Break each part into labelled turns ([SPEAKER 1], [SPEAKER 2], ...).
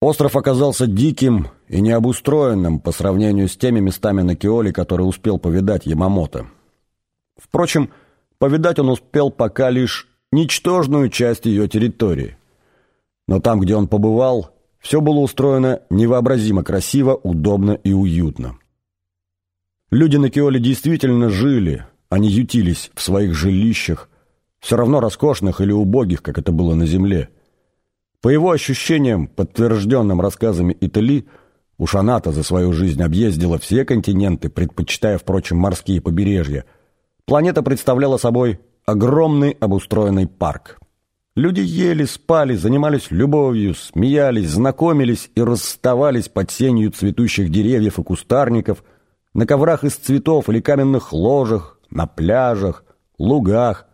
[SPEAKER 1] Остров оказался диким и необустроенным по сравнению с теми местами на Киоле, которые успел повидать Ямамото. Впрочем, повидать он успел пока лишь ничтожную часть ее территории. Но там, где он побывал, все было устроено невообразимо красиво, удобно и уютно. Люди на Киоле действительно жили, они ютились в своих жилищах, все равно роскошных или убогих, как это было на земле. По его ощущениям, подтвержденным рассказами Итали, Ушаната за свою жизнь объездила все континенты, предпочитая, впрочем, морские побережья. Планета представляла собой огромный обустроенный парк. Люди ели, спали, занимались любовью, смеялись, знакомились и расставались под сенью цветущих деревьев и кустарников, на коврах из цветов или каменных ложах, на пляжах, лугах,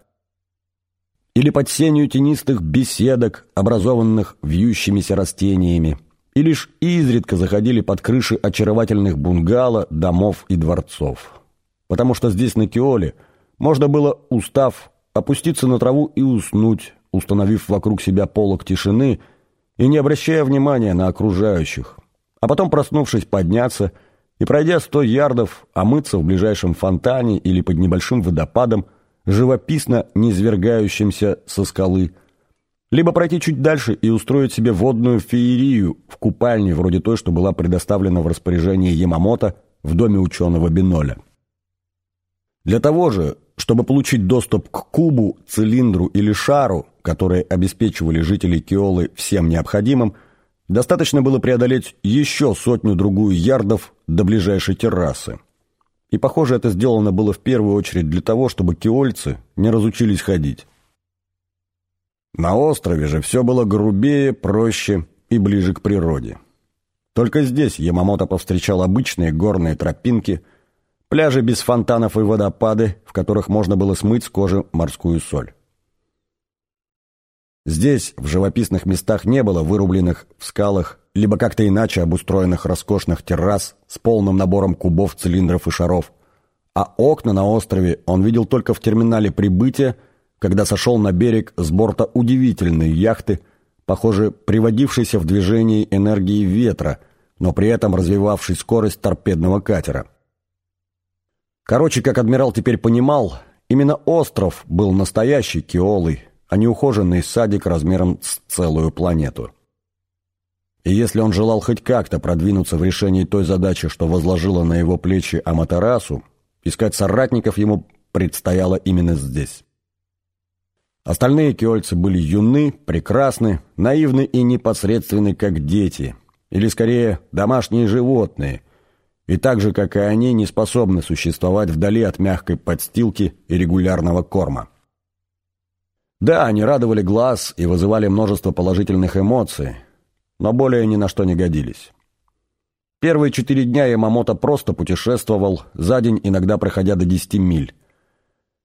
[SPEAKER 1] или под сенью тенистых беседок, образованных вьющимися растениями, и лишь изредка заходили под крыши очаровательных бунгало, домов и дворцов. Потому что здесь, на Киоле, можно было, устав, опуститься на траву и уснуть, установив вокруг себя полог тишины и не обращая внимания на окружающих, а потом, проснувшись, подняться и, пройдя сто ярдов, омыться в ближайшем фонтане или под небольшим водопадом, живописно низвергающимся со скалы, либо пройти чуть дальше и устроить себе водную феерию в купальне, вроде той, что была предоставлена в распоряжение Ямамото в доме ученого Биноля. Для того же, чтобы получить доступ к кубу, цилиндру или шару, которые обеспечивали жителей Киолы всем необходимым, достаточно было преодолеть еще сотню-другую ярдов до ближайшей террасы. И, похоже, это сделано было в первую очередь для того, чтобы киольцы не разучились ходить. На острове же все было грубее, проще и ближе к природе. Только здесь Ямамото повстречал обычные горные тропинки, пляжи без фонтанов и водопады, в которых можно было смыть с кожи морскую соль. Здесь, в живописных местах, не было вырубленных в скалах либо как-то иначе обустроенных роскошных террас с полным набором кубов, цилиндров и шаров. А окна на острове он видел только в терминале прибытия, когда сошел на берег с борта удивительной яхты, похоже, приводившейся в движение энергии ветра, но при этом развивавшей скорость торпедного катера. Короче, как адмирал теперь понимал, именно остров был настоящий Киолой, а не ухоженный садик размером с целую планету. И если он желал хоть как-то продвинуться в решении той задачи, что возложила на его плечи Аматерасу, искать соратников ему предстояло именно здесь. Остальные киольцы были юны, прекрасны, наивны и непосредственны, как дети, или, скорее, домашние животные, и так же, как и они, не способны существовать вдали от мягкой подстилки и регулярного корма. Да, они радовали глаз и вызывали множество положительных эмоций, но более ни на что не годились. Первые четыре дня Ямамото просто путешествовал, за день иногда проходя до 10 миль.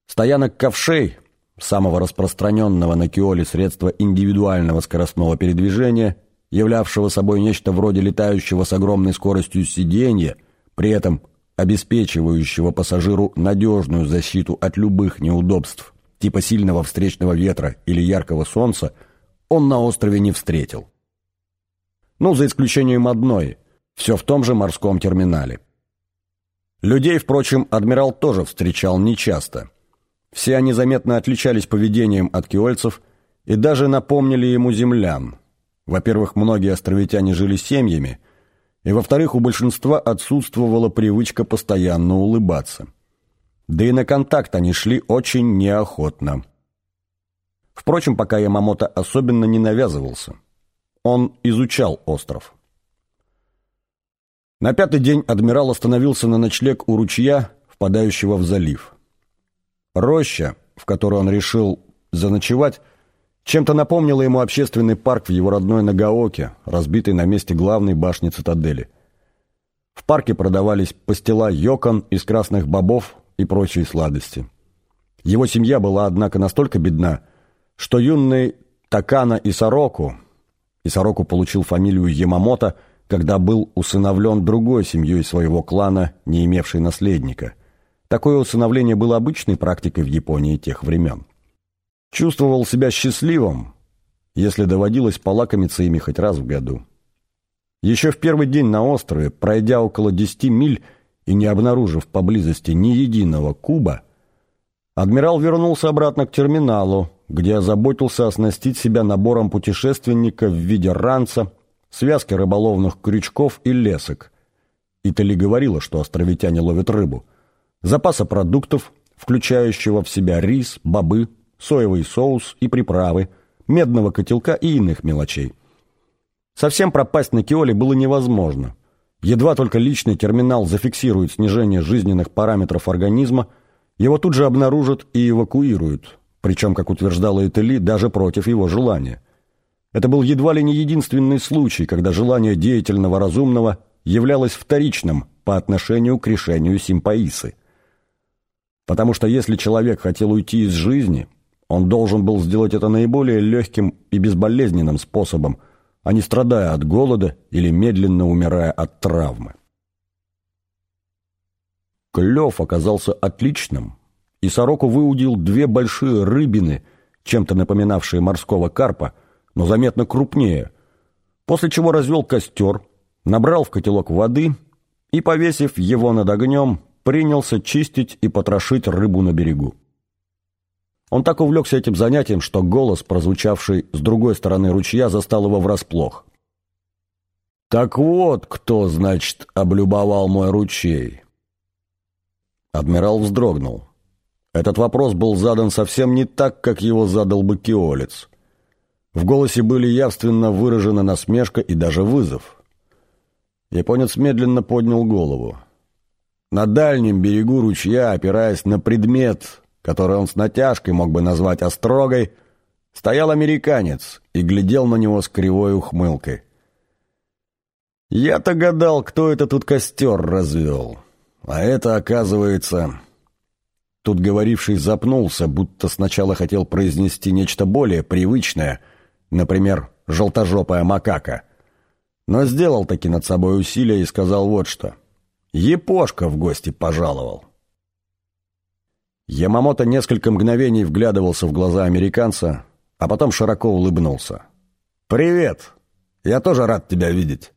[SPEAKER 1] Стоянок ковшей, самого распространенного на Киоле средства индивидуального скоростного передвижения, являвшего собой нечто вроде летающего с огромной скоростью сиденья, при этом обеспечивающего пассажиру надежную защиту от любых неудобств, типа сильного встречного ветра или яркого солнца, он на острове не встретил. Ну, за исключением одной, все в том же морском терминале. Людей, впрочем, адмирал тоже встречал нечасто. Все они заметно отличались поведением от киольцев и даже напомнили ему землян. Во-первых, многие островитяне жили семьями, и, во-вторых, у большинства отсутствовала привычка постоянно улыбаться. Да и на контакт они шли очень неохотно. Впрочем, пока Ямамото особенно не навязывался – он изучал остров. На пятый день адмирал остановился на ночлег у ручья, впадающего в залив. Роща, в которой он решил заночевать, чем-то напомнила ему общественный парк в его родной Нагаоке, разбитый на месте главной башни цитадели. В парке продавались пастила йокон из красных бобов и прочие сладости. Его семья была, однако, настолько бедна, что юный Такана и Сороку, и Сороку получил фамилию Ямамото, когда был усыновлен другой семьей своего клана, не имевшей наследника. Такое усыновление было обычной практикой в Японии тех времен. Чувствовал себя счастливым, если доводилось полакомиться ими хоть раз в году. Еще в первый день на острове, пройдя около десяти миль и не обнаружив поблизости ни единого куба, адмирал вернулся обратно к терминалу, где озаботился оснастить себя набором путешественника в виде ранца, связки рыболовных крючков и лесок. Итали говорила, что островитяне ловят рыбу. Запаса продуктов, включающего в себя рис, бобы, соевый соус и приправы, медного котелка и иных мелочей. Совсем пропасть на Киоле было невозможно. Едва только личный терминал зафиксирует снижение жизненных параметров организма, его тут же обнаружат и эвакуируют, причем, как утверждала Этели, даже против его желания. Это был едва ли не единственный случай, когда желание деятельного разумного являлось вторичным по отношению к решению симпаисы. Потому что если человек хотел уйти из жизни, он должен был сделать это наиболее легким и безболезненным способом, а не страдая от голода или медленно умирая от травмы. Клев оказался отличным, и сороку выудил две большие рыбины, чем-то напоминавшие морского карпа, но заметно крупнее, после чего развел костер, набрал в котелок воды и, повесив его над огнем, принялся чистить и потрошить рыбу на берегу. Он так увлекся этим занятием, что голос, прозвучавший с другой стороны ручья, застал его врасплох. «Так вот, кто, значит, облюбовал мой ручей?» Адмирал вздрогнул. Этот вопрос был задан совсем не так, как его задал бы Киолец. В голосе были явственно выражены насмешка и даже вызов. Японец медленно поднял голову. На дальнем берегу ручья, опираясь на предмет, который он с натяжкой мог бы назвать острогой, стоял американец и глядел на него с кривой ухмылкой. Я-то гадал, кто это тут костер развел. А это, оказывается... Тут говоривший запнулся, будто сначала хотел произнести нечто более привычное, например, «желтожопая макака». Но сделал таки над собой усилие и сказал вот что. «Епошка в гости пожаловал». Ямамото несколько мгновений вглядывался в глаза американца, а потом широко улыбнулся. «Привет! Я тоже рад тебя видеть».